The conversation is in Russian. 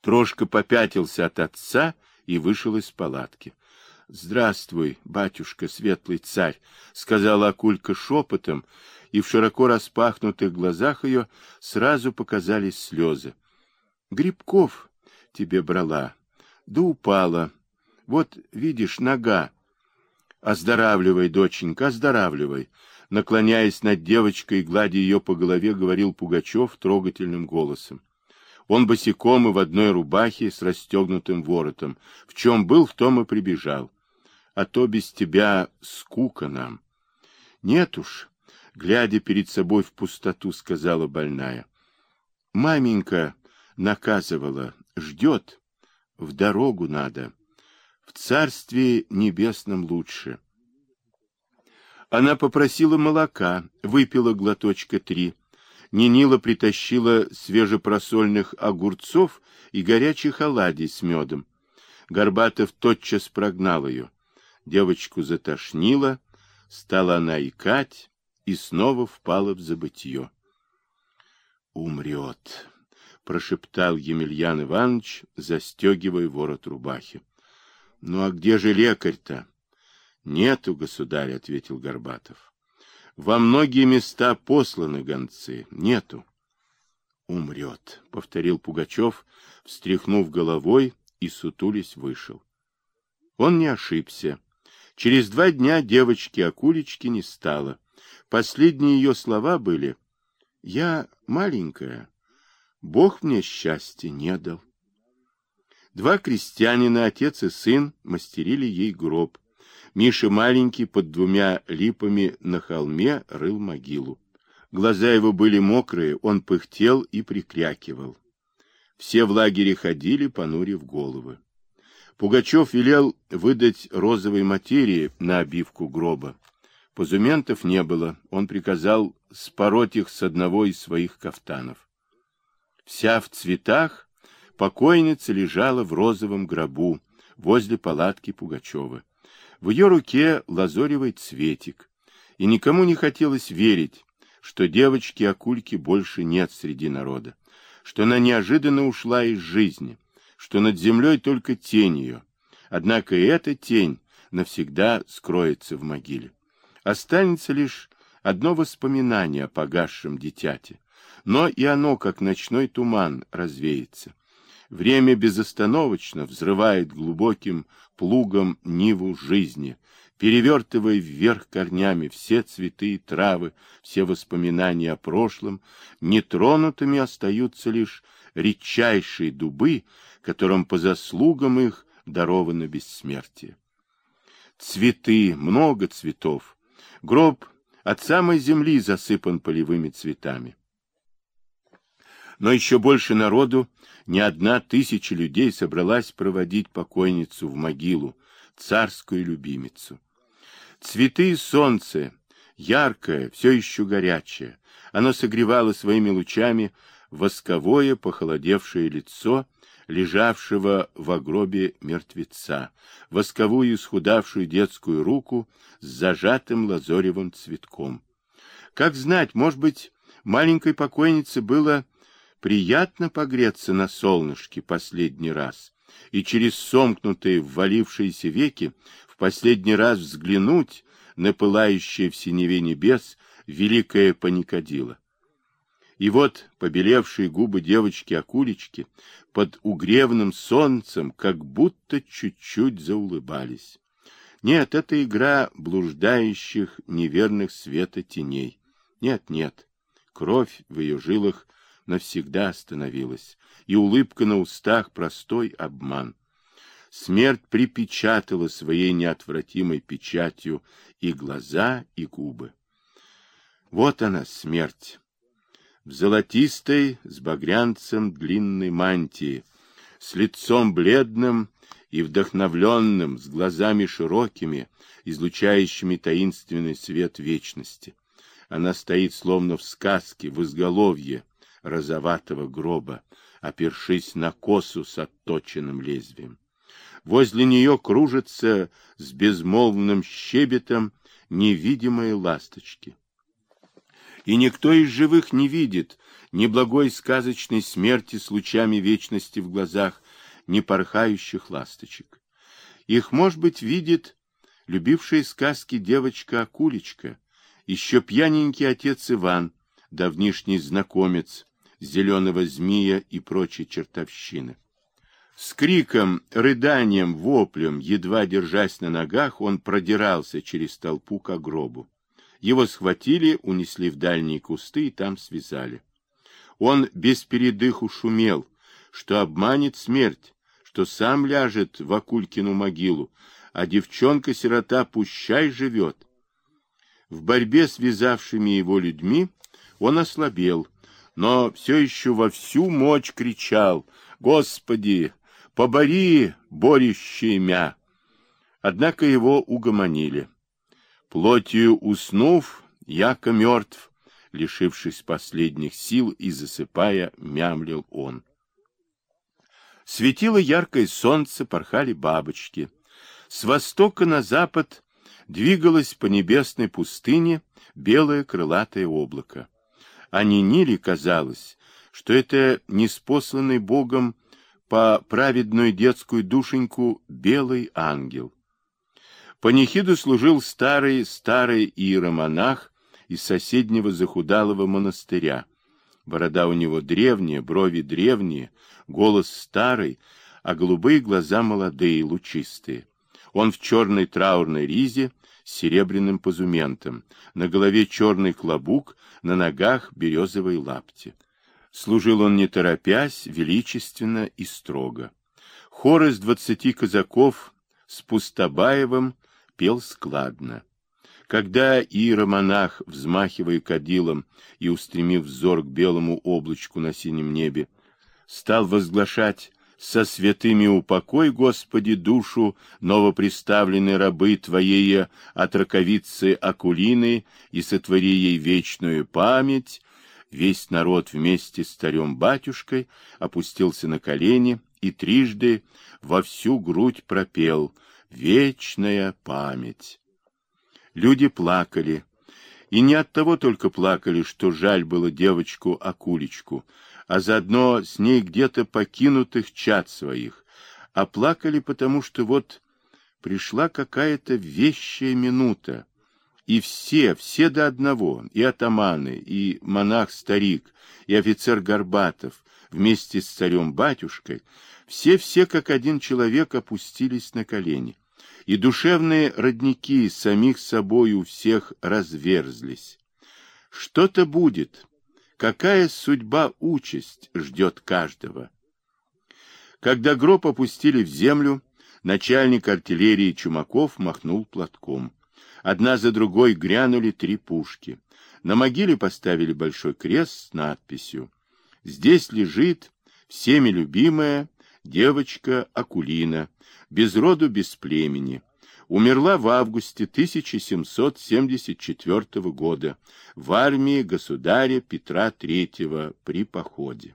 Трошка попятился от отца и вышел из палатки. — Здравствуй, батюшка, светлый царь, — сказала Акулька шепотом, и в широко распахнутых глазах ее сразу показались слезы. — Грибков тебе брала, да упала. Вот, видишь, нога. Оздоравливай, доченька, оздоравливай. Наклоняясь над девочкой и гладя ее по голове, говорил Пугачев трогательным голосом. Он босиком и в одной рубахе с расстегнутым воротом. В чем был, в том и прибежал. А то без тебя скука нам. Нет уж, глядя перед собой в пустоту, сказала больная. Маменька наказывала, ждет, в дорогу надо. В царстве небесном лучше. Она попросила молока, выпила глоточка три. Нинила притащила свежепросольных огурцов и горячих оладий с медом. Горбатов тотчас прогнал ее. Девочку затошнило, стала она икать и снова впала в забытье. «Умрет», — прошептал Емельян Иванович, застегивая ворот рубахи. — Ну а где же лекарь-то? — Нету, государь, — ответил Горбатов. — Во многие места посланы гонцы. Нету. — Умрет, — повторил Пугачев, встряхнув головой и сутулись вышел. Он не ошибся. Через два дня девочки-акулечки не стало. Последние ее слова были «Я маленькая, Бог мне счастья не дал». Два крестьянина, отец и сын, мастерили ей гроб. Миша маленький под двумя липами на холме рыл могилу. Глаза его были мокрые, он пыхтел и прикрякивал. Все в лагере ходили, понурив головы. Пугачев велел выдать розовой материи на обивку гроба. Позументов не было, он приказал спороть их с одного из своих кафтанов. Вся в цветах, Покойница лежала в розовом гробу возле палатки Пугачева. В ее руке лазоревый цветик, и никому не хотелось верить, что девочки-акульки больше нет среди народа, что она неожиданно ушла из жизни, что над землей только тень ее. Однако и эта тень навсегда скроется в могиле. Останется лишь одно воспоминание о погасшем дитяте, но и оно, как ночной туман, развеется. Время безостановочно взрывает глубоким плугом ниву жизни, перевертывая вверх корнями все цветы и травы, все воспоминания о прошлом, нетронутыми остаются лишь редчайшие дубы, которым по заслугам их даровано бессмертие. Цветы, много цветов. Гроб от самой земли засыпан полевыми цветами но еще больше народу, не одна тысяча людей собралась проводить покойницу в могилу, царскую любимицу. Цветы и солнце, яркое, все еще горячее, оно согревало своими лучами восковое похолодевшее лицо, лежавшего в гробе мертвеца, восковую исхудавшую детскую руку с зажатым лазоревым цветком. Как знать, может быть, маленькой покойнице было приятно погреться на солнышке последний раз и через сомкнутые ввалившиеся веки в последний раз взглянуть на пылающее в синеве небес великое паникодило. И вот побелевшие губы девочки-акулечки под угревным солнцем как будто чуть-чуть заулыбались. Нет, это игра блуждающих неверных света теней. Нет, нет, кровь в ее жилах навсегда остановилась, и улыбка на устах простой обман. Смерть припечатала своей неотвратимой печатью и глаза, и губы. Вот она, смерть. В золотистой, с багрянцем длинной мантии, с лицом бледным и вдохновленным, с глазами широкими, излучающими таинственный свет вечности. Она стоит словно в сказке, в изголовье, розоватого гроба, опершись на косу с отточенным лезвием. Возле нее кружатся с безмолвным щебетом невидимые ласточки. И никто из живых не видит ни благой сказочной смерти с лучами вечности в глазах, ни порхающих ласточек. Их, может быть, видит любившая сказки девочка-акулечка, еще пьяненький отец Иван, давнишний знакомец, зеленого змея и прочей чертовщины. С криком, рыданием, воплем, едва держась на ногах, он продирался через толпу к гробу. Его схватили, унесли в дальние кусты и там связали. Он без передыху шумел, что обманет смерть, что сам ляжет в Акулькину могилу, а девчонка-сирота пущай живет. В борьбе с вязавшими его людьми он ослабел, но все еще во всю мощь кричал «Господи, побори, борющий мя!» Однако его угомонили. Плотью уснув, яко мертв, лишившись последних сил и засыпая, мямлил он. Светило яркое солнце, порхали бабочки. С востока на запад двигалось по небесной пустыне белое крылатое облако. А Ниниле казалось, что это неспосланный Богом по праведную детскую душеньку белый ангел. Панихиду служил старый-старый иеромонах из соседнего захудалого монастыря. Борода у него древняя, брови древние, голос старый, а голубые глаза молодые, лучистые. Он в черной траурной ризе с серебряным позументом, на голове черный клобук, на ногах березовые лапти. Служил он не торопясь, величественно и строго. Хор из двадцати казаков с Пустобаевым пел складно. Когда иеромонах, взмахивая кадилом и устремив взор к белому облачку на синем небе, стал возглашать «Со святыми упокой, Господи, душу новоприставленной рабы Твоей от раковицы Акулины и сотвори ей вечную память», весь народ вместе с царем-батюшкой опустился на колени и трижды во всю грудь пропел «Вечная память». Люди плакали. И не от того только плакали, что жаль было девочку-акулечку, а заодно с ней где-то покинутых чад своих, а плакали потому, что вот пришла какая-то вещая минута, и все, все до одного, и атаманы, и монах-старик, и офицер Горбатов, вместе с царем-батюшкой, все-все как один человек опустились на колени и душевные родники самих собой у всех разверзлись. Что-то будет, какая судьба участь ждет каждого. Когда гроб опустили в землю, начальник артиллерии Чумаков махнул платком. Одна за другой грянули три пушки. На могиле поставили большой крест с надписью «Здесь лежит всеми любимая девочка Акулина, без роду, без племени. Умерла в августе 1774 года в армии государя Петра III при походе.